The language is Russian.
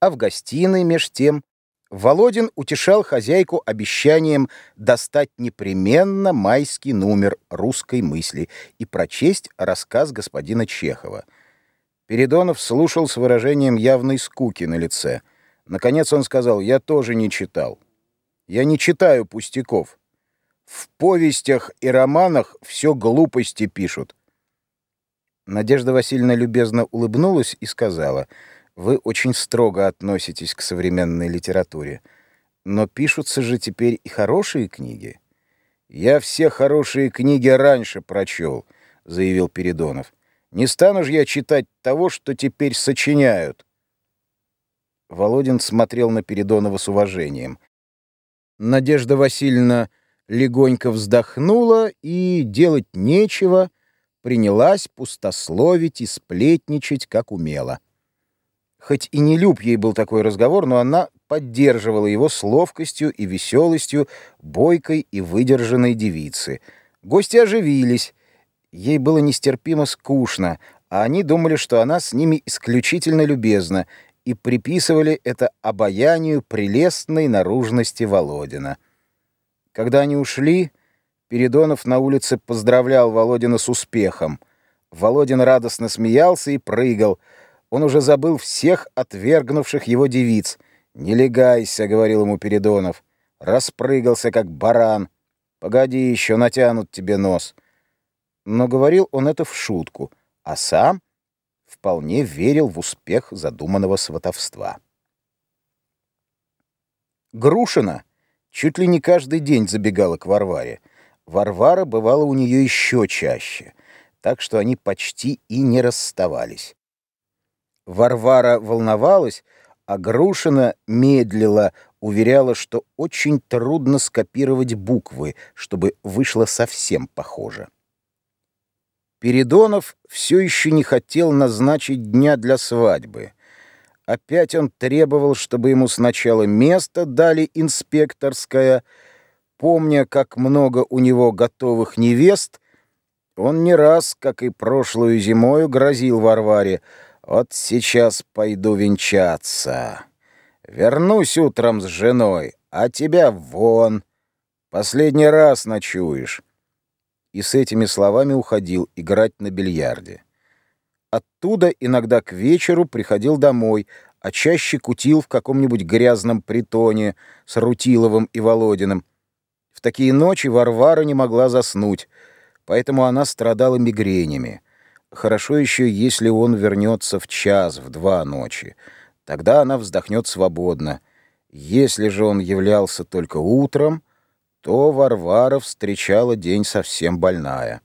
А в гостиной, меж тем, Володин утешал хозяйку обещанием достать непременно майский номер русской мысли и прочесть рассказ господина Чехова. Передонов слушал с выражением явной скуки на лице. Наконец он сказал, «Я тоже не читал. Я не читаю пустяков. В повестях и романах все глупости пишут». Надежда Васильевна любезно улыбнулась и сказала, «Вы очень строго относитесь к современной литературе, но пишутся же теперь и хорошие книги». «Я все хорошие книги раньше прочел», — заявил Передонов. «Не стану же я читать того, что теперь сочиняют». Володин смотрел на Передонова с уважением. Надежда Васильевна легонько вздохнула и делать нечего — принялась пустословить и сплетничать, как умела. Хоть и не люб ей был такой разговор, но она поддерживала его с ловкостью и веселостью бойкой и выдержанной девицы. Гости оживились. Ей было нестерпимо скучно, а они думали, что она с ними исключительно любезна, и приписывали это обаянию прелестной наружности Володина. Когда они ушли, Передонов на улице поздравлял Володина с успехом. Володин радостно смеялся и прыгал. Он уже забыл всех отвергнувших его девиц. «Не легайся», — говорил ему Передонов. Распрыгался, как баран. «Погоди, еще натянут тебе нос». Но говорил он это в шутку, а сам вполне верил в успех задуманного сватовства. Грушина чуть ли не каждый день забегала к Варваре. Варвара бывала у нее еще чаще, так что они почти и не расставались. Варвара волновалась, а Грушина медлила, уверяла, что очень трудно скопировать буквы, чтобы вышло совсем похоже. Передонов все еще не хотел назначить дня для свадьбы. Опять он требовал, чтобы ему сначала место дали инспекторское — Помня, как много у него готовых невест, он не раз, как и прошлую зимою, грозил Варваре «Вот сейчас пойду венчаться. Вернусь утром с женой, а тебя вон. Последний раз ночуешь». И с этими словами уходил играть на бильярде. Оттуда иногда к вечеру приходил домой, а чаще кутил в каком-нибудь грязном притоне с Рутиловым и Володиным, в такие ночи Варвара не могла заснуть, поэтому она страдала мигренями. Хорошо еще, если он вернется в час, в два ночи. Тогда она вздохнет свободно. Если же он являлся только утром, то Варвара встречала день совсем больная.